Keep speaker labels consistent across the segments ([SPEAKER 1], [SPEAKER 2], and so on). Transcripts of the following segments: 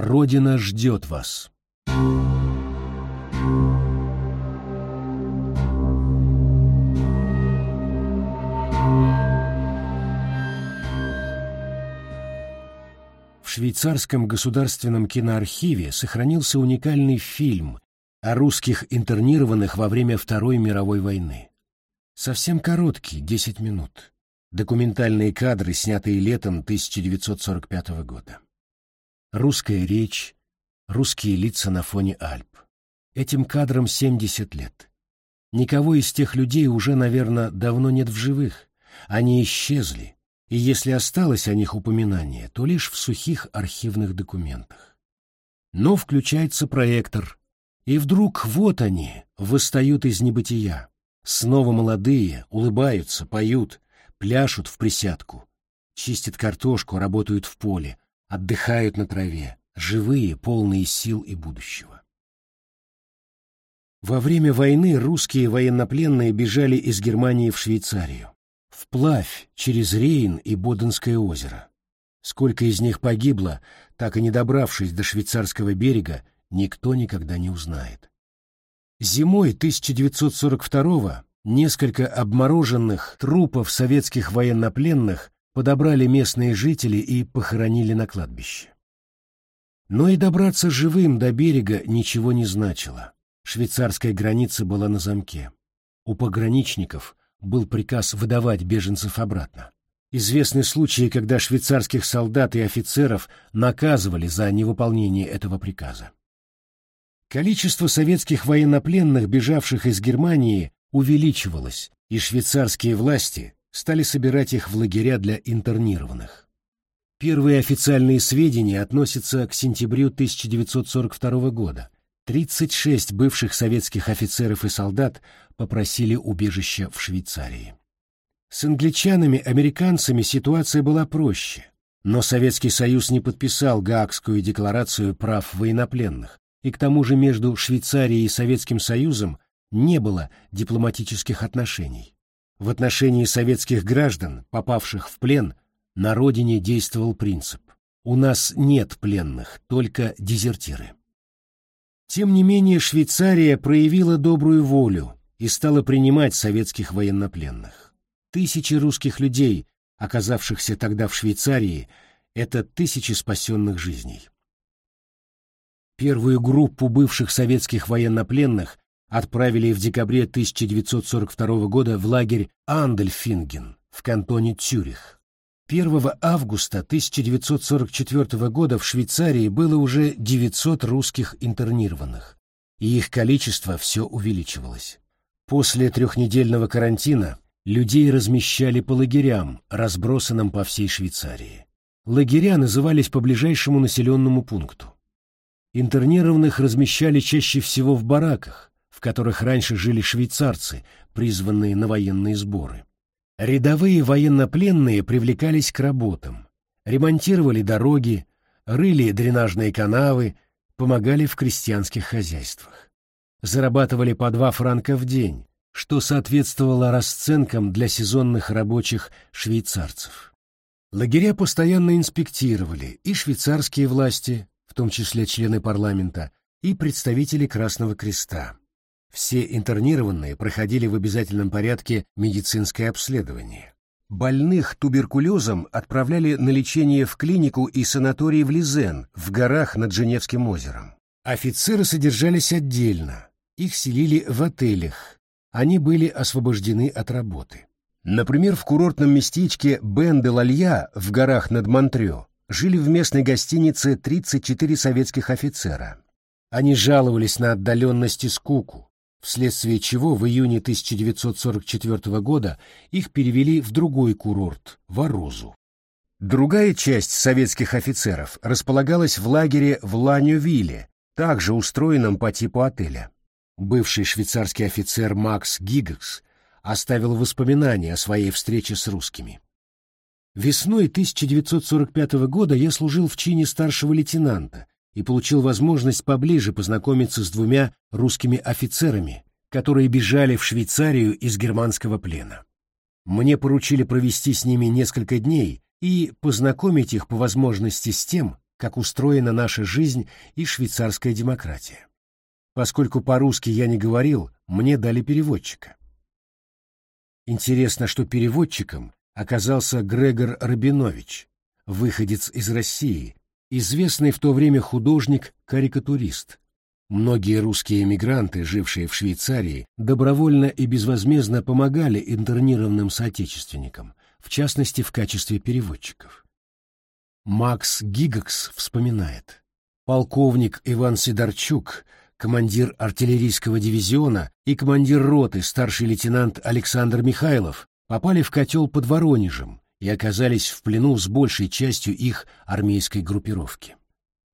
[SPEAKER 1] Родина ждет вас. В швейцарском государственном киноархиве сохранился уникальный фильм о русских интернированных во время Второй мировой войны. Совсем короткий, 10 минут. Документальные кадры, снятые летом 1945 года. Русская речь, русские лица на фоне Альп. Этим кадрам 70 лет. Никого из тех людей уже, наверное, давно нет в живых. Они исчезли, и если осталось о них упоминание, то лишь в сухих архивных документах. Но включается проектор, и вдруг вот они, восстают из небытия. Снова молодые, улыбаются, поют, пляшут в присядку, чистят картошку, работают в поле, отдыхают на траве, живые, полные сил и будущего. Во время войны русские военнопленные бежали из Германии в Швейцарию, вплавь через Рейн и Боденское озеро. Сколько из них погибло, так и не добравшись до швейцарского берега, никто никогда не узнает. Зимой 1942-го несколько обмороженных трупов советских военнопленных подобрали местные жители и похоронили на кладбище. Но и добраться живым до берега ничего не значило. Швейцарская граница была на замке. У пограничников был приказ выдавать беженцев обратно. Известны случаи, когда швейцарских солдат и офицеров наказывали за невыполнение этого приказа. Количество советских военнопленных, бежавших из Германии, увеличивалось, и швейцарские власти стали собирать их в лагеря для интернированных. Первые официальные сведения относятся к сентябрю 1942 года. 36 бывших советских офицеров и солдат попросили убежища в Швейцарии. С англичанами-американцами ситуация была проще, но Советский Союз не подписал Гаагскую декларацию прав военнопленных, и к тому же между Швейцарией и Советским Союзом не было дипломатических отношений. В отношении советских граждан, попавших в плен, на родине действовал принцип «У нас нет пленных, только дезертиры». Тем не менее Швейцария проявила добрую волю и стала принимать советских военнопленных. Тысячи русских людей, оказавшихся тогда в Швейцарии, это тысячи спасенных жизней. Первую группу бывших советских военнопленных отправили в декабре 1942 года в лагерь Андельфинген в кантоне Цюрих. 1 августа 1944 года в Швейцарии было уже 900 русских интернированных, и их количество все увеличивалось. После трехнедельного карантина людей размещали по лагерям, разбросанным по всей Швейцарии. Лагеря назывались по ближайшему населенному пункту. Интернированных размещали чаще всего в бараках, в которых раньше жили швейцарцы, призванные на военные сборы. Рядовые военнопленные привлекались к работам, ремонтировали дороги, рыли дренажные канавы, помогали в крестьянских хозяйствах. Зарабатывали по два франка в день, что соответствовало расценкам для сезонных рабочих швейцарцев. Лагеря постоянно инспектировали и швейцарские власти, в том числе члены парламента, и представители Красного Креста. Все интернированные проходили в обязательном порядке медицинское обследование. Больных туберкулезом отправляли на лечение в клинику и санаторий в Лизен, в горах над Женевским озером. Офицеры содержались отдельно, их селили в отелях, они были освобождены от работы. Например, в курортном местечке Бен-де-Лалья в горах над Монтрё жили в местной гостинице 34 советских офицера. Они жаловались на отдаленность и скуку, вследствие чего в июне 1944 года их перевели в другой курорт, в Орозу. Другая часть советских офицеров располагалась в лагере в Ланювиле, также устроенном по типу отеля. Бывший швейцарский офицер Макс Гиггс оставил воспоминания о своей встрече с русскими. Весной 1945 года я служил в чине старшего лейтенанта и получил возможность поближе познакомиться с двумя русскими офицерами, которые бежали в Швейцарию из германского плена. Мне поручили провести с ними несколько дней и познакомить их по возможности с тем, как устроена наша жизнь и швейцарская демократия. Поскольку по-русски я не говорил, мне дали переводчика. Интересно, что переводчиком оказался Грегор Рабинович, выходец из России, известный в то время художник-карикатурист. Многие русские эмигранты, жившие в Швейцарии, добровольно и безвозмездно помогали интернированным соотечественникам, в частности в качестве переводчиков. Макс Гигакс вспоминает. Полковник Иван Сидорчук, командир артиллерийского дивизиона и командир роты старший лейтенант Александр Михайлов попали в котел под Воронежем и оказались в плену с большей частью их армейской группировки.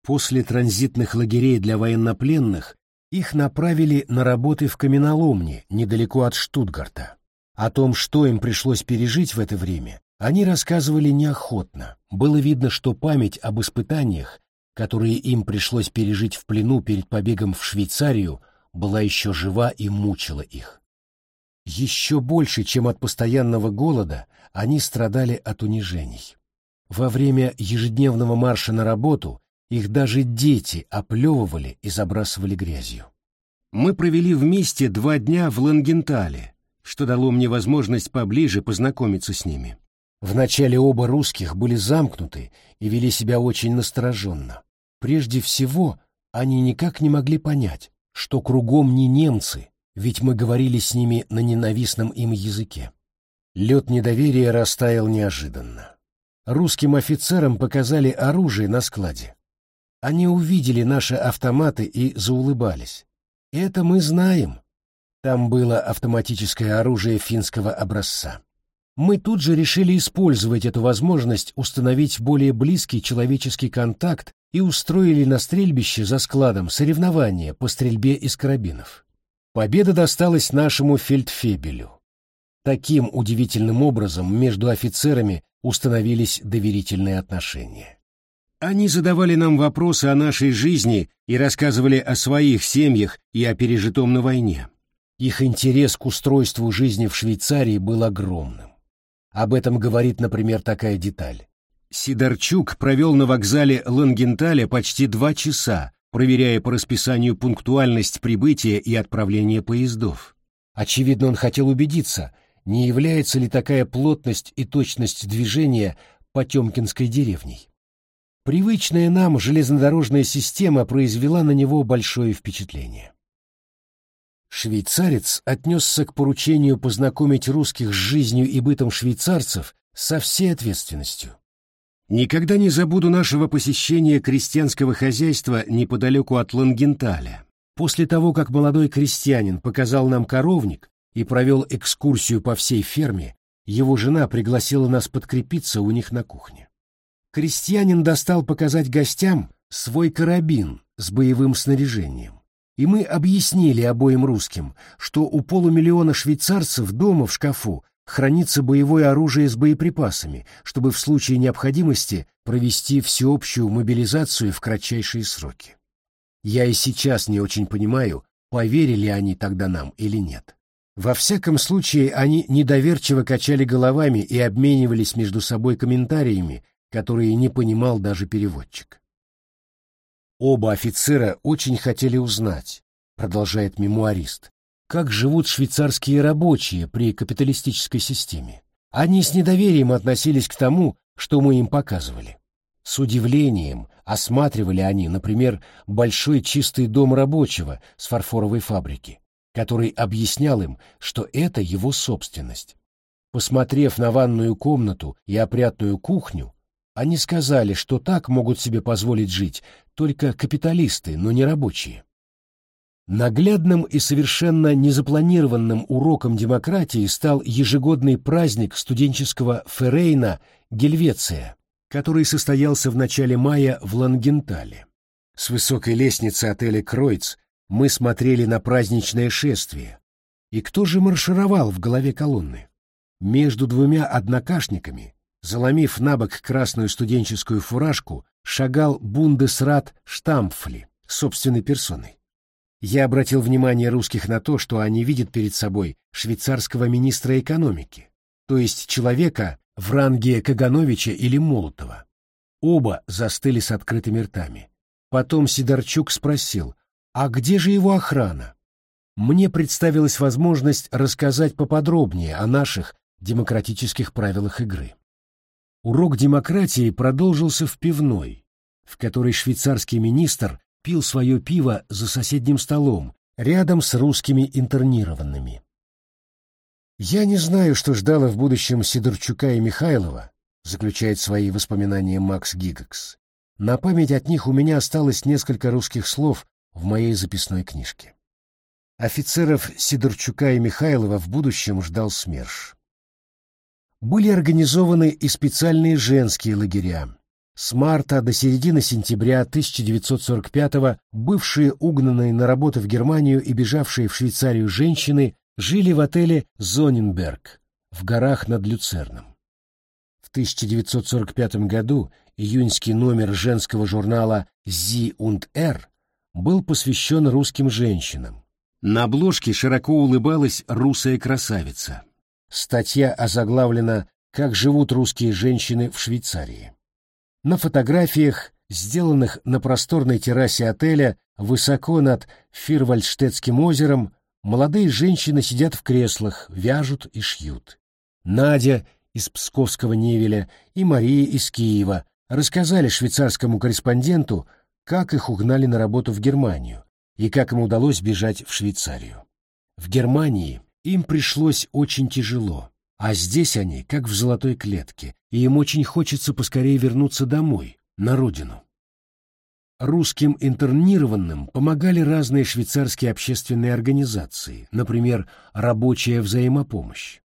[SPEAKER 1] После транзитных лагерей для военнопленных их направили на работы в каменоломне недалеко от Штутгарта. О том, что им пришлось пережить в это время, они рассказывали неохотно. Было видно, что память об испытаниях, которые им пришлось пережить в плену перед побегом в Швейцарию, была еще жива и мучила их. Еще больше, чем от постоянного голода, они страдали от унижений. Во время ежедневного марша на работу их даже дети оплевывали и забрасывали грязью. Мы провели вместе два дня в Лангентале, что дало мне возможность поближе познакомиться с ними. Вначале оба русских были замкнуты и вели себя очень настороженно. Прежде всего, они никак не могли понять, что кругом не немцы, ведь мы говорили с ними на ненавистном им языке. Лед недоверия растаял неожиданно. Русским офицерам показали оружие на складе. Они увидели наши автоматы и заулыбались. Это мы знаем. Там было автоматическое оружие финского образца мы тут же решили использовать эту возможность установить более близкий человеческий контакт и устроили на стрельбище за складом соревнования по стрельбе из карабинов. Победа досталась нашему фельдфебелю. Таким удивительным образом между офицерами установились доверительные отношения. Они задавали нам вопросы о нашей жизни и рассказывали о своих семьях и о пережитом на войне. Их интерес к устройству жизни в Швейцарии был огромным. Об этом говорит, например, такая деталь. Сидорчук провел на вокзале Лангенталя почти два часа, проверяя по расписанию пунктуальность прибытия и отправления поездов. Очевидно, он хотел убедиться, не является ли такая плотность и точность движения Потемкинской деревней. Привычная нам железнодорожная система произвела на него большое впечатление. Швейцарец отнесся к поручению познакомить русских с жизнью и бытом швейцарцев со всей ответственностью. Никогда не забуду нашего посещения крестьянского хозяйства неподалеку от Лангенталя. После того, как молодой крестьянин показал нам коровник и провел экскурсию по всей ферме, его жена пригласила нас подкрепиться у них на кухне. Крестьянин достал показать гостям свой карабин с боевым снаряжением и мы объяснили обоим русским, что у полумиллиона швейцарцев дома в шкафу хранится боевое оружие с боеприпасами, чтобы в случае необходимости провести всеобщую мобилизацию в кратчайшие сроки. Я и сейчас не очень понимаю, поверили они тогда нам или нет. Во всяком случае, они недоверчиво качали головами и обменивались между собой комментариями, которые не понимал даже переводчик. Оба офицера очень хотели узнать, продолжает мемуарист, как живут швейцарские рабочие при капиталистической системе. Они с недоверием относились к тому, что мы им показывали. С удивлением осматривали они, например, большой чистый дом рабочего с фарфоровой фабрики, который объяснял им, что это его собственность. Посмотрев на ванную комнату и опрятную кухню, они сказали, что так могут себе позволить жить только капиталисты, но не рабочие. Наглядным и совершенно незапланированным уроком демократии стал ежегодный праздник студенческого Феррейна Гельвеция, который состоялся в начале мая в Лангентале. С высокой лестницы отеля «Кройц» мы смотрели на праздничное шествие. И кто же маршировал в голове колонны? Между двумя однокашниками Заломив на бок красную студенческую фуражку, шагал бундесрат Штампфли собственной персоной. Я обратил внимание русских на то, что они видят перед собой швейцарского министра экономики, то есть человека в ранге Кагановича или Молотова. Оба застыли с открытыми ртами. Потом Сидорчук спросил, а где же его охрана? Мне представилась возможность рассказать поподробнее о наших демократических правилах игры. Урок демократии продолжился в пивной, в которой швейцарский министр пил свое пиво за соседним столом, рядом с русскими интернированными. «Я не знаю, что ждало в будущем Сидорчука и Михайлова», заключает свои воспоминания Макс Гигакс. «На память от них у меня осталось несколько русских слов в моей записной книжке». Офицеров Сидорчука и Михайлова в будущем ждал СМЕРШ. Были организованы и специальные женские лагеря. С марта до середины сентября 1945-го бывшие угнанные на работу в Германию и бежавшие в Швейцарию женщины жили в отеле «Зоненберг» в горах над Люцерном. В 1945 году июньский номер женского журнала «Зи und Р» был посвящен русским женщинам. На обложке широко улыбалась русая красавица. Статья озаглавлена «Как живут русские женщины в Швейцарии». На фотографиях, сделанных на просторной террасе отеля высоко над Фирвальдштетским озером, Молодые женщины сидят в креслах, вяжут и шьют. Надя из Псковского Невеля и Мария из Киева рассказали швейцарскому корреспонденту, как их угнали на работу в Германию и как им удалось бежать в Швейцарию. В Германии им пришлось очень тяжело, а здесь они как в золотой клетке, и им очень хочется поскорее вернуться домой, на родину. Русским интернированным помогали разные швейцарские общественные организации, например, «Рабочая взаимопомощь».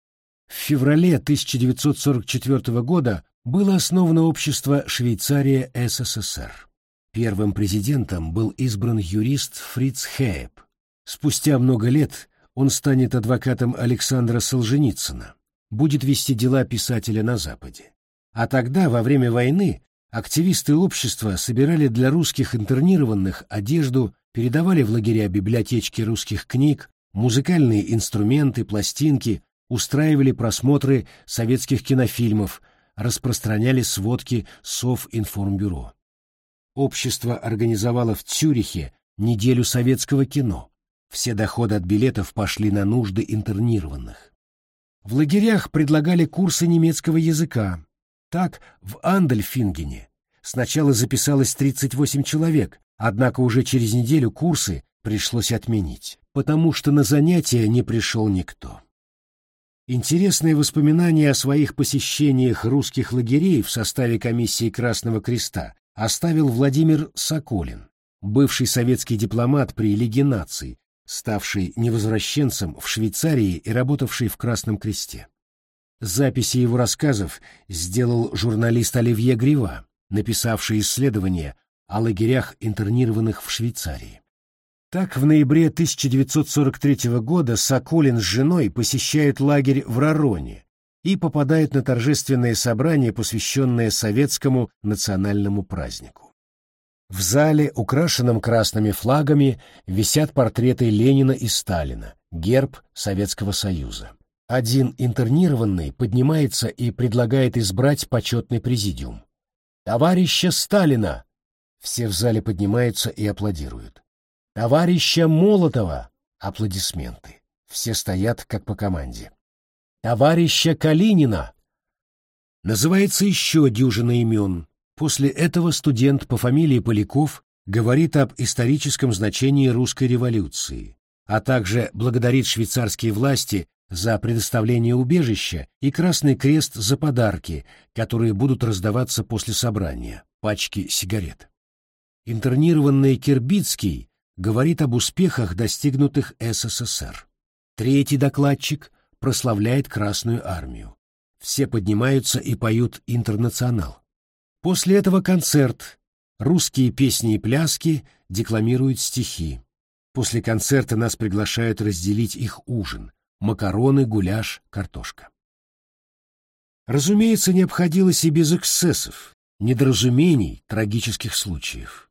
[SPEAKER 1] В феврале 1944 года было основано общество «Швейцария СССР». Первым президентом был избран юрист Фриц Хейб. Спустя много лет он станет адвокатом Александра Солженицына, будет вести дела писателя на Западе. А тогда, во время войны, Активисты общества собирали для русских интернированных одежду, передавали в лагеря библиотечки русских книг, музыкальные инструменты, пластинки, устраивали просмотры советских кинофильмов, распространяли сводки Совинформбюро. Общество организовало в Цюрихе неделю советского кино. Все доходы от билетов пошли на нужды интернированных. В лагерях предлагали курсы немецкого языка, так, в Андельфингене сначала записалось 38 человек, однако уже через неделю курсы пришлось отменить, потому что на занятия не пришел никто. Интересные воспоминания о своих посещениях русских лагерей в составе комиссии Красного Креста оставил Владимир Соколин, бывший советский дипломат при Лиге наций, ставший невозвращенцем в Швейцарии и работавший в Красном Кресте. Записи его рассказов сделал журналист Оливье Грива, написавший исследование о лагерях интернированных в Швейцарии. Так, в ноябре 1943 года Соколин с женой посещают лагерь в Рароне и попадают на торжественное собрание, посвященное советскому национальному празднику. В зале, украшенном красными флагами, висят портреты Ленина и Сталина, герб Советского Союза. Один интернированный поднимается и предлагает избрать почетный президиум. «Товарища Сталина!» Все в зале поднимаются и аплодируют. «Товарища Молотова!» Аплодисменты. Все стоят, как по команде. «Товарища Калинина!» Называется еще дюжина имен. После этого студент по фамилии Поляков говорит об историческом значении русской революции, а также благодарит швейцарские власти за предоставление убежища и Красный Крест за подарки, которые будут раздаваться после собрания, пачки сигарет. Интернированный Кирбицкий говорит об успехах, достигнутых СССР. Третий докладчик прославляет Красную Армию. Все поднимаются и поют «Интернационал». После этого концерт, русские песни и пляски декламируют стихи. После концерта нас приглашают разделить их ужин, макароны, гуляш, картошка. Разумеется, не обходилось и без эксцессов, недоразумений, трагических случаев.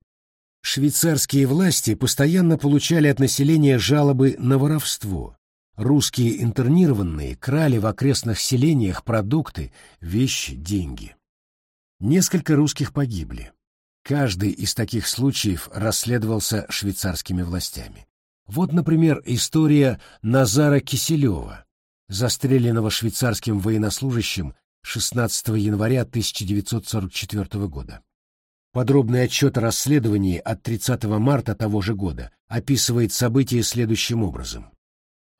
[SPEAKER 1] Швейцарские власти постоянно получали от населения жалобы на воровство. Русские интернированные крали в окрестных селениях продукты, вещи, деньги. Несколько русских погибли. Каждый из таких случаев расследовался швейцарскими властями. Вот, например, история Назара Киселева, застреленного швейцарским военнослужащим 16 января 1944 года. Подробный отчет о расследовании от 30 марта того же года описывает события следующим образом.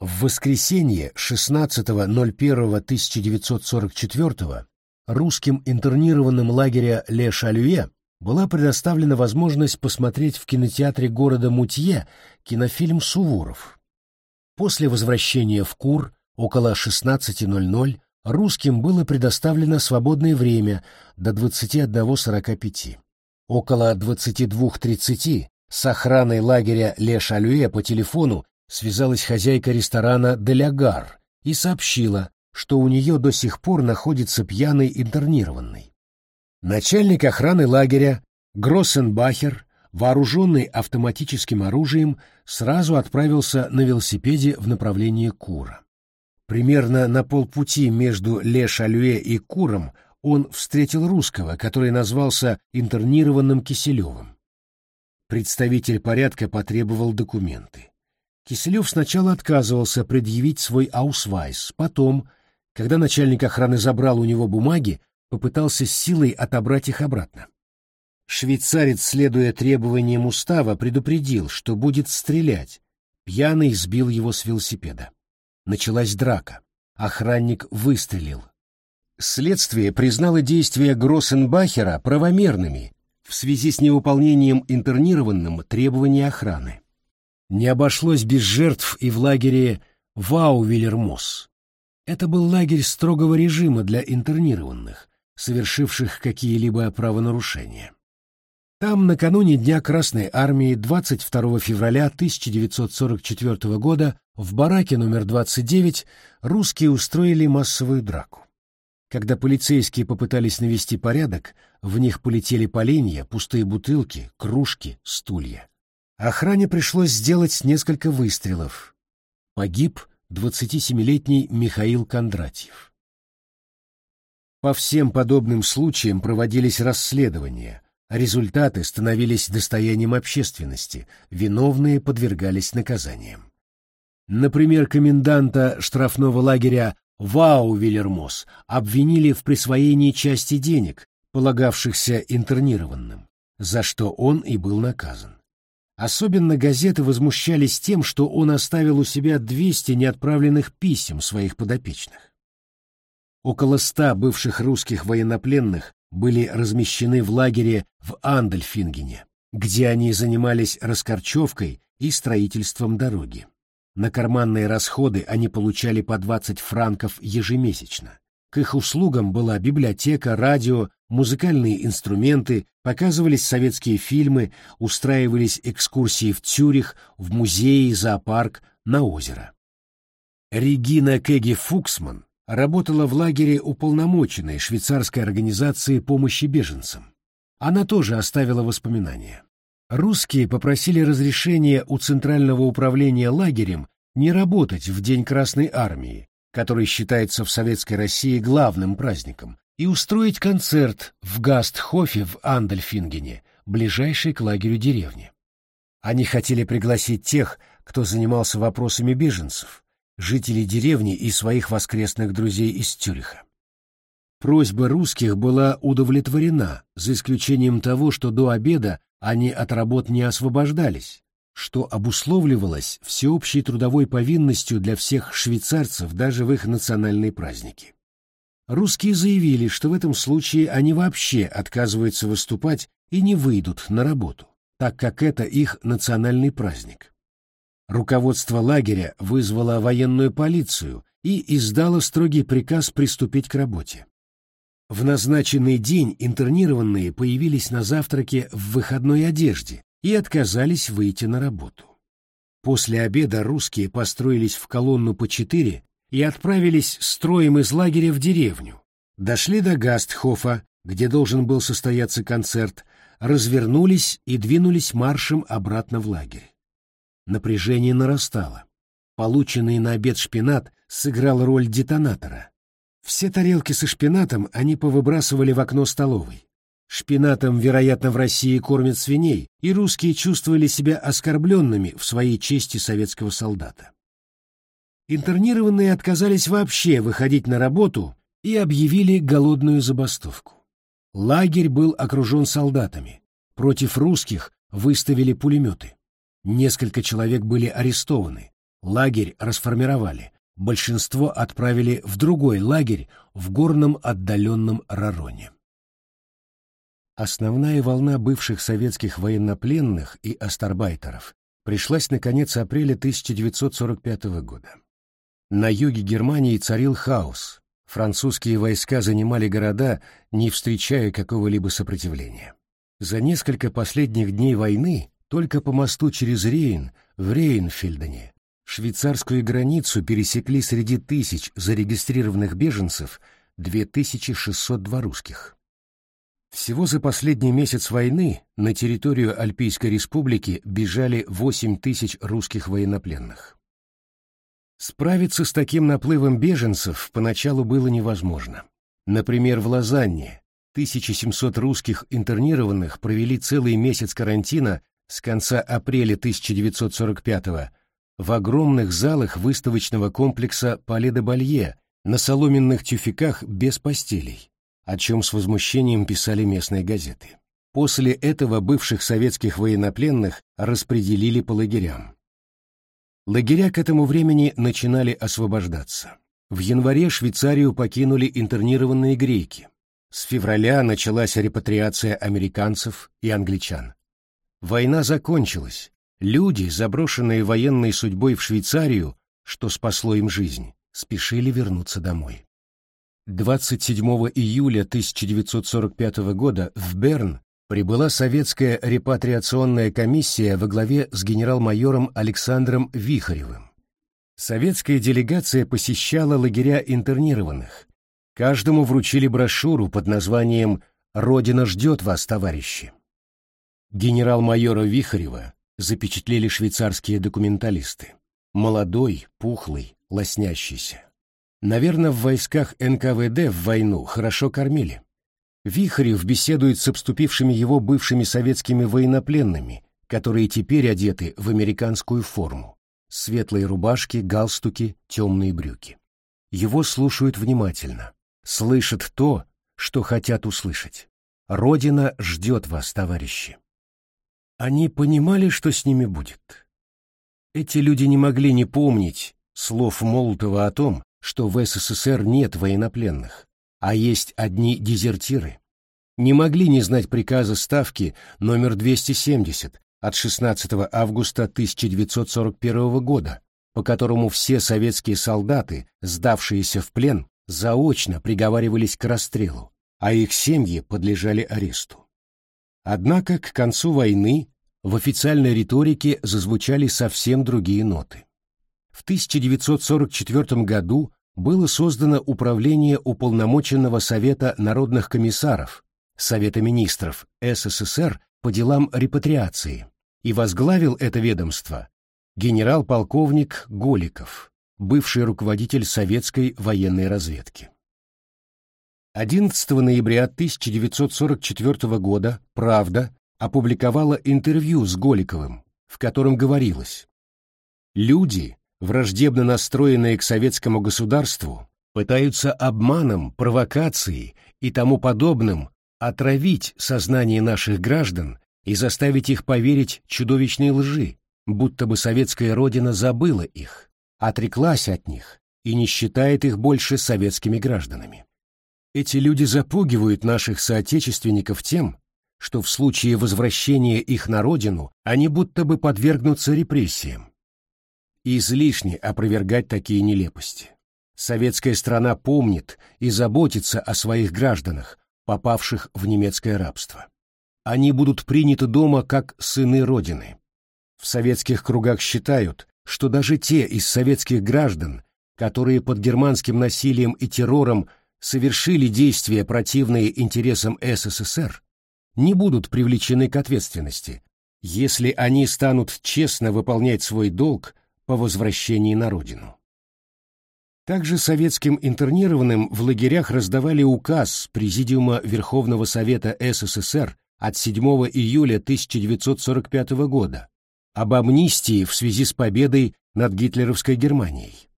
[SPEAKER 1] В воскресенье 16.01.1944 русским интернированным лагеря Ле-Шалюе была предоставлена возможность посмотреть в кинотеатре города Мутье кинофильм «Суворов». После возвращения в Кур около 16.00 русским было предоставлено свободное время до 21.45. Около 22.30 с охраной лагеря Ле-Шалюэ по телефону связалась хозяйка ресторана «Делягар» и сообщила, что у нее до сих пор находится пьяный интернированный. Начальник охраны лагеря Гроссенбахер, вооруженный автоматическим оружием, сразу отправился на велосипеде в направлении Кура. Примерно на полпути между Ле-Шалюэ и Куром он встретил русского, который назвался интернированным Киселевым. Представитель порядка потребовал документы. Киселев сначала отказывался предъявить свой аусвайс, потом, когда начальник охраны забрал у него бумаги, попытался силой отобрать их обратно. Швейцарец, следуя требованиям устава, предупредил, что будет стрелять. Пьяный сбил его с велосипеда. Началась драка. Охранник выстрелил. Следствие признало действия Гроссенбахера правомерными в связи с невыполнением интернированным требований охраны. Не обошлось без жертв и в лагере Ваувиллермос. Это был лагерь строгого режима для интернированных, совершивших какие-либо правонарушения. Там накануне Дня Красной Армии 22 февраля 1944 года в бараке номер 29 русские устроили массовую драку. Когда полицейские попытались навести порядок, в них полетели поленья, пустые бутылки, кружки, стулья. Охране пришлось сделать несколько выстрелов. Погиб 27-летний Михаил Кондратьев. По всем подобным случаям проводились расследования, результаты становились достоянием общественности, виновные подвергались наказаниям. Например, коменданта штрафного лагеря Вау Вильермос обвинили в присвоении части денег, полагавшихся интернированным, за что он и был наказан. Особенно газеты возмущались тем, что он оставил у себя 200 неотправленных писем своих подопечных. Около ста бывших русских военнопленных были размещены в лагере в Андельфингене, где они занимались раскорчевкой и строительством дороги. На карманные расходы они получали по 20 франков ежемесячно. К их услугам была библиотека, радио, музыкальные инструменты, показывались советские фильмы, устраивались экскурсии в Цюрих, в музеи, зоопарк, на озеро. Регина Кеги Фуксман работала в лагере уполномоченной швейцарской организации помощи беженцам. Она тоже оставила воспоминания. Русские попросили разрешения у Центрального управления лагерем не работать в День Красной Армии, который считается в Советской России главным праздником, и устроить концерт в Гастхофе в Андельфингене, ближайшей к лагерю деревни. Они хотели пригласить тех, кто занимался вопросами беженцев, жителей деревни и своих воскресных друзей из Тюриха. Просьба русских была удовлетворена, за исключением того, что до обеда они от работ не освобождались, что обусловливалось всеобщей трудовой повинностью для всех швейцарцев даже в их национальные праздники. Русские заявили, что в этом случае они вообще отказываются выступать и не выйдут на работу, так как это их национальный праздник. Руководство лагеря вызвало военную полицию и издало строгий приказ приступить к работе. В назначенный день интернированные появились на завтраке в выходной одежде и отказались выйти на работу. После обеда русские построились в колонну по четыре и отправились строем из лагеря в деревню. Дошли до Гастхофа, где должен был состояться концерт, развернулись и двинулись маршем обратно в лагерь. Напряжение нарастало. Полученный на обед шпинат сыграл роль детонатора. Все тарелки со шпинатом они повыбрасывали в окно столовой. Шпинатом, вероятно, в России кормят свиней, и русские чувствовали себя оскорбленными в своей чести советского солдата. Интернированные отказались вообще выходить на работу и объявили голодную забастовку. Лагерь был окружен солдатами. Против русских выставили пулеметы. Несколько человек были арестованы. Лагерь расформировали. Большинство отправили в другой лагерь в горном отдаленном Рароне. Основная волна бывших советских военнопленных и астарбайтеров пришлась на конец апреля 1945 года. На юге Германии царил хаос. Французские войска занимали города, не встречая какого-либо сопротивления. За несколько последних дней войны только по мосту через Рейн в Рейнфельдене швейцарскую границу пересекли среди тысяч зарегистрированных беженцев 2602 русских. Всего за последний месяц войны на территорию Альпийской республики бежали 8 тысяч русских военнопленных. Справиться с таким наплывом беженцев поначалу было невозможно. Например, в Лозанне 1700 русских интернированных провели целый месяц карантина с конца апреля 1945 в огромных залах выставочного комплекса Пале де Балье на соломенных тюфяках без постелей, о чем с возмущением писали местные газеты. После этого бывших советских военнопленных распределили по лагерям. Лагеря к этому времени начинали освобождаться. В январе Швейцарию покинули интернированные греки. С февраля началась репатриация американцев и англичан. Война закончилась. Люди, заброшенные военной судьбой в Швейцарию, что спасло им жизнь, спешили вернуться домой. 27 июля 1945 года в Берн прибыла советская репатриационная комиссия во главе с генерал-майором Александром Вихаревым. Советская делегация посещала лагеря интернированных. Каждому вручили брошюру под названием «Родина ждет вас, товарищи». Генерал-майора Вихарева запечатлели швейцарские документалисты. Молодой, пухлый, лоснящийся. Наверное, в войсках НКВД в войну хорошо кормили. Вихарев беседует с обступившими его бывшими советскими военнопленными, которые теперь одеты в американскую форму. Светлые рубашки, галстуки, темные брюки. Его слушают внимательно, слышат то, что хотят услышать. Родина ждет вас, товарищи. Они понимали, что с ними будет. Эти люди не могли не помнить слов Молотова о том, что в СССР нет военнопленных, а есть одни дезертиры, не могли не знать приказа Ставки номер 270 от 16 августа 1941 года, по которому все советские солдаты, сдавшиеся в плен, заочно приговаривались к расстрелу, а их семьи подлежали аресту. Однако к концу войны в официальной риторике зазвучали совсем другие ноты. В 1944 году было создано Управление Уполномоченного Совета Народных Комиссаров, Совета Министров СССР по делам репатриации, и возглавил это ведомство генерал-полковник Голиков, бывший руководитель советской военной разведки. 11 ноября 1944 года «Правда» опубликовала интервью с Голиковым, в котором говорилось «Люди, враждебно настроенные к советскому государству, пытаются обманом, провокацией и тому подобным отравить сознание наших граждан и заставить их поверить чудовищной лжи, будто бы советская родина забыла их, отреклась от них и не считает их больше советскими гражданами. Эти люди запугивают наших соотечественников тем, что в случае возвращения их на родину они будто бы подвергнутся репрессиям. Излишне опровергать такие нелепости. Советская страна помнит и заботится о своих гражданах, попавших в немецкое рабство. Они будут приняты дома как сыны Родины. В советских кругах считают, что даже те из советских граждан, которые под германским насилием и террором совершили действия, противные интересам СССР, не будут привлечены к ответственности, если они станут честно выполнять свой долг по возвращении на родину. Также советским интернированным в лагерях раздавали указ Президиума Верховного Совета СССР от 7 июля 1945 года об амнистии в связи с победой над гитлеровской Германией.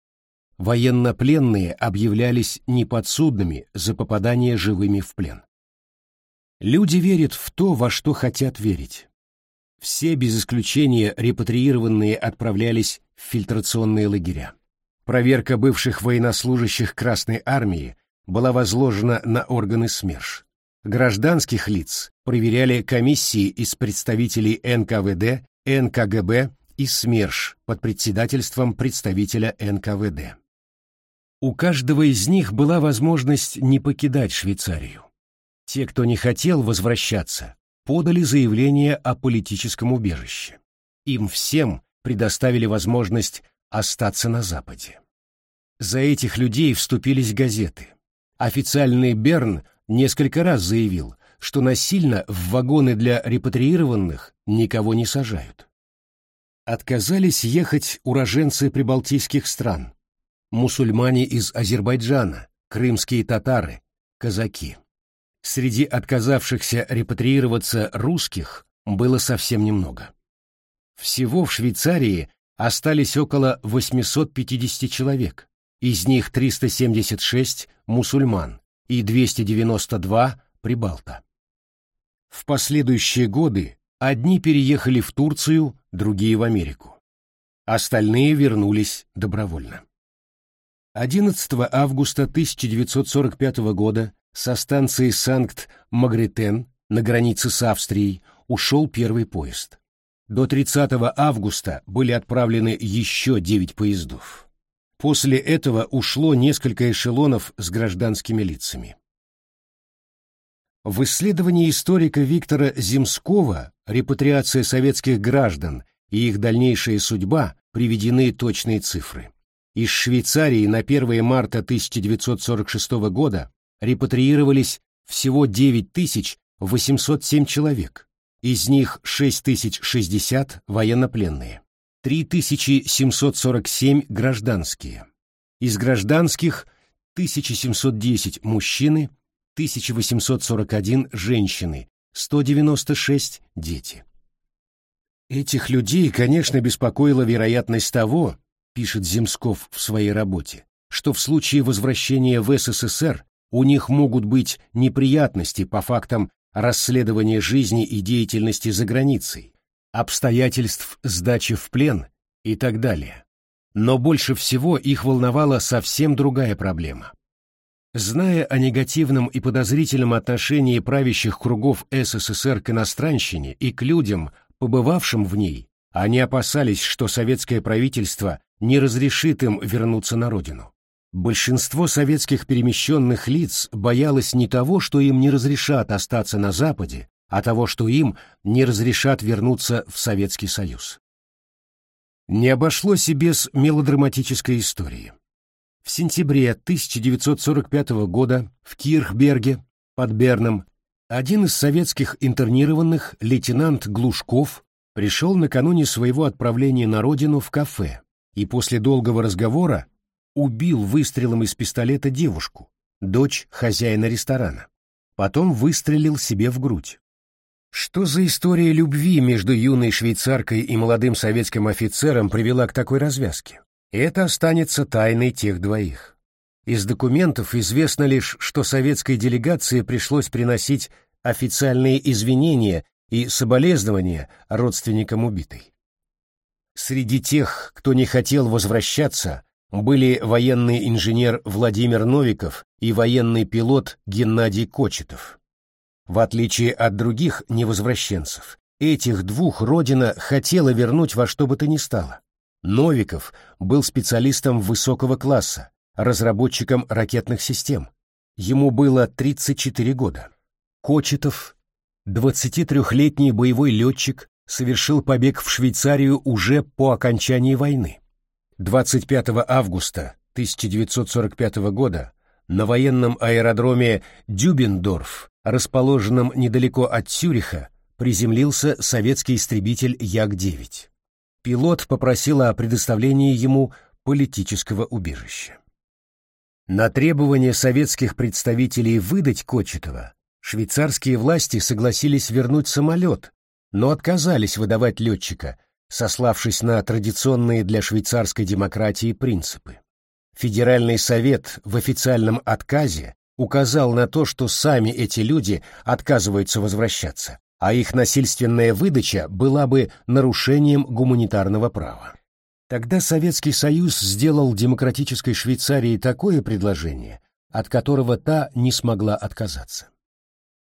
[SPEAKER 1] Военнопленные объявлялись неподсудными за попадание живыми в плен. Люди верят в то, во что хотят верить. Все без исключения репатриированные отправлялись в фильтрационные лагеря. Проверка бывших военнослужащих Красной Армии была возложена на органы СМЕРШ. Гражданских лиц проверяли комиссии из представителей НКВД, НКГБ и СМЕРШ под председательством представителя НКВД. У каждого из них была возможность не покидать Швейцарию. Те, кто не хотел возвращаться, подали заявление о политическом убежище. Им всем предоставили возможность остаться на Западе. За этих людей вступились газеты. Официальный Берн несколько раз заявил, что насильно в вагоны для репатриированных никого не сажают. Отказались ехать уроженцы прибалтийских стран, мусульмане из Азербайджана, крымские татары, казаки. Среди отказавшихся репатриироваться русских было совсем немного. Всего в Швейцарии остались около 850 человек, из них 376 мусульман и 292 прибалта. В последующие годы одни переехали в Турцию, другие в Америку. Остальные вернулись добровольно. 11 августа 1945 года со станции Санкт-Магритен на границе с Австрией ушел первый поезд. До 30 августа были отправлены еще 9 поездов. После этого ушло несколько эшелонов с гражданскими лицами. В исследовании историка Виктора Земского «Репатриация советских граждан и их дальнейшая судьба» приведены точные цифры. Из Швейцарии на 1 марта 1946 года репатриировались всего 9807 человек, из них 6060 военнопленные, 3747 гражданские. Из гражданских 1710 мужчины, 1841 женщины, 196 дети. Этих людей, конечно, беспокоила вероятность того, пишет Земсков в своей работе, что в случае возвращения в СССР у них могут быть неприятности по фактам расследования жизни и деятельности за границей, обстоятельств сдачи в плен и так далее. Но больше всего их волновала совсем другая проблема. Зная о негативном и подозрительном отношении правящих кругов СССР к иностранщине и к людям, побывавшим в ней, они опасались, что советское правительство не разрешит им вернуться на родину. Большинство советских перемещенных лиц боялось не того, что им не разрешат остаться на Западе, а того, что им не разрешат вернуться в Советский Союз. Не обошлось и без мелодраматической истории. В сентябре 1945 года в Кирхберге под Берном один из советских интернированных, лейтенант Глушков, пришел накануне своего отправления на родину в кафе и после долгого разговора убил выстрелом из пистолета девушку, дочь хозяина ресторана. Потом выстрелил себе в грудь. Что за история любви между юной швейцаркой и молодым советским офицером привела к такой развязке? Это останется тайной тех двоих. Из документов известно лишь, что советской делегации пришлось приносить официальные извинения и соболезнования родственникам убитой. Среди тех, кто не хотел возвращаться, были военный инженер Владимир Новиков и военный пилот Геннадий Кочетов. В отличие от других невозвращенцев, этих двух родина хотела вернуть во что бы то ни стало. Новиков был специалистом высокого класса, разработчиком ракетных систем. Ему было 34 года. Кочетов, 23-летний боевой летчик, совершил побег в Швейцарию уже по окончании войны. 25 августа 1945 года на военном аэродроме Дюбендорф, расположенном недалеко от Цюриха, приземлился советский истребитель Як-9. Пилот попросил о предоставлении ему политического убежища. На требование советских представителей выдать Кочетова швейцарские власти согласились вернуть самолет, но отказались выдавать летчика, сославшись на традиционные для швейцарской демократии принципы. Федеральный совет в официальном отказе указал на то, что сами эти люди отказываются возвращаться, а их насильственная выдача была бы нарушением гуманитарного права. Тогда Советский Союз сделал демократической Швейцарии такое предложение, от которого та не смогла отказаться.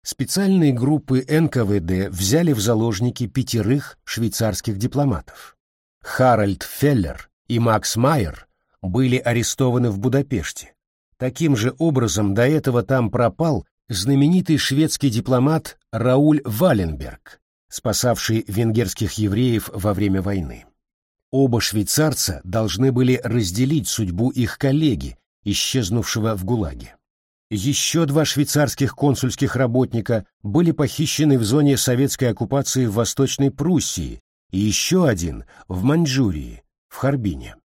[SPEAKER 1] Специальные группы НКВД взяли в заложники пятерых швейцарских дипломатов. Харальд Феллер и Макс Майер были арестованы в Будапеште. Таким же образом до этого там пропал знаменитый шведский дипломат Рауль Валенберг, спасавший венгерских евреев во время войны. Оба швейцарца должны были разделить судьбу их коллеги, исчезнувшего в ГУЛАГе. Еще два швейцарских консульских работника были похищены в зоне советской оккупации в Восточной Пруссии и еще один в Маньчжурии, в Харбине.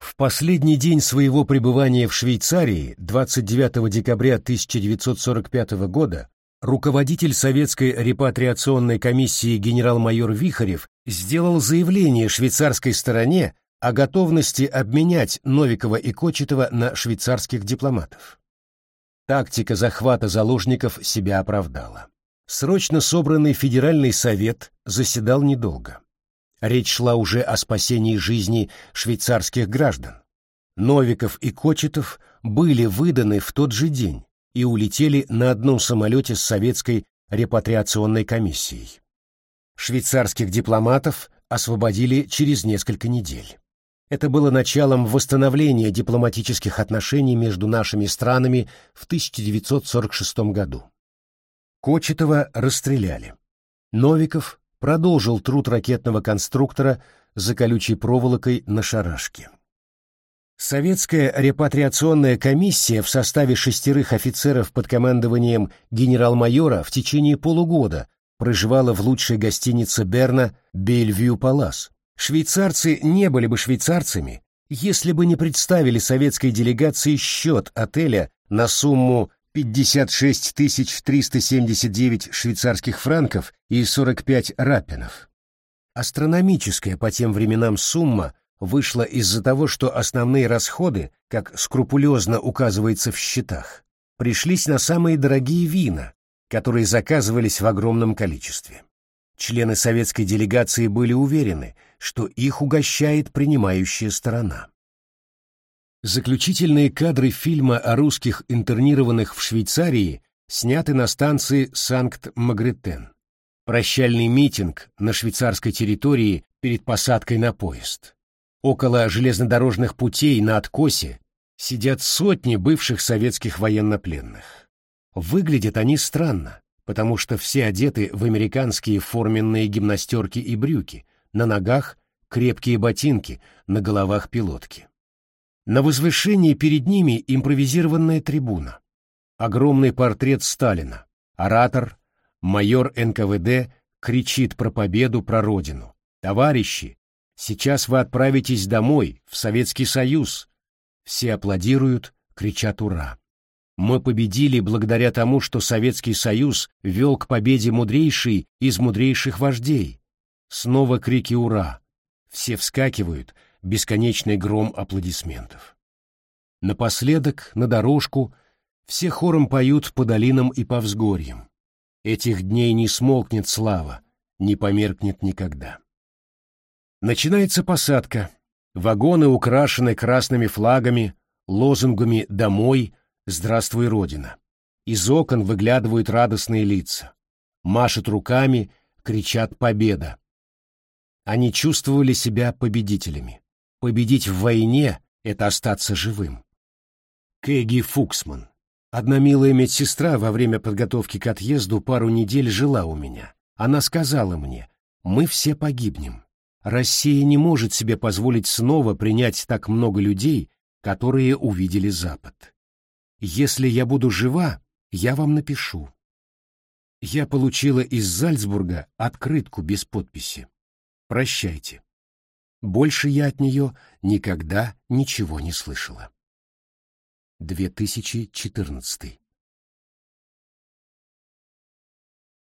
[SPEAKER 1] В последний день своего пребывания в Швейцарии, 29 декабря 1945 года, руководитель советской репатриационной комиссии генерал-майор Вихарев сделал заявление швейцарской стороне о готовности обменять Новикова и Кочетова на швейцарских дипломатов. Тактика захвата заложников себя оправдала. Срочно собранный Федеральный совет заседал недолго. Речь шла уже о спасении жизни швейцарских граждан. Новиков и Кочетов были выданы в тот же день и улетели на одном самолете с советской репатриационной комиссией. Швейцарских дипломатов освободили через несколько недель. Это было началом восстановления дипломатических отношений между нашими странами в 1946 году. Кочетова расстреляли. Новиков продолжил труд ракетного конструктора за колючей проволокой на шарашке. Советская репатриационная комиссия в составе шестерых офицеров под командованием генерал-майора в течение полугода проживала в лучшей гостинице Берна Бельвью Палас. Швейцарцы не были бы швейцарцами, если бы не представили советской делегации счет отеля на сумму 56 379 швейцарских франков и 45 раппинов. Астрономическая по тем временам сумма вышла из-за того, что основные расходы, как скрупулезно указывается в счетах, пришлись на самые дорогие вина, которые заказывались в огромном количестве. Члены советской делегации были уверены, что их угощает принимающая сторона. Заключительные кадры фильма о русских интернированных в Швейцарии сняты на станции Санкт-Магретен. Прощальный митинг на швейцарской территории перед посадкой на поезд. Около железнодорожных путей на откосе сидят сотни бывших советских военнопленных. Выглядят они странно, потому что все одеты в американские форменные гимнастерки и брюки, на ногах крепкие ботинки, на головах пилотки. На возвышении перед ними импровизированная трибуна. Огромный портрет Сталина. Оратор, майор НКВД, кричит про победу, про родину. «Товарищи, сейчас вы отправитесь домой, в Советский Союз!» Все аплодируют, кричат «Ура!». Мы победили благодаря тому, что Советский Союз вел к победе мудрейший из мудрейших вождей. Снова крики «Ура!». Все вскакивают — бесконечный гром аплодисментов. Напоследок, на дорожку, все хором поют по долинам и по взгорьям. Этих дней не смолкнет слава, не померкнет никогда. Начинается посадка. Вагоны украшены красными флагами, лозунгами «Домой», «Здравствуй, Родина». Из окон выглядывают радостные лица. Машут руками, кричат «Победа». Они чувствовали себя победителями. Победить в войне — это остаться живым. Кэги Фуксман. Одна милая медсестра во время подготовки к отъезду пару недель жила у меня. Она сказала мне, мы все погибнем. Россия не может себе позволить снова принять так много людей, которые увидели Запад. Если я буду жива, я вам напишу. Я получила из Зальцбурга открытку без подписи. Прощайте. Больше я от нее никогда ничего не слышала. 2014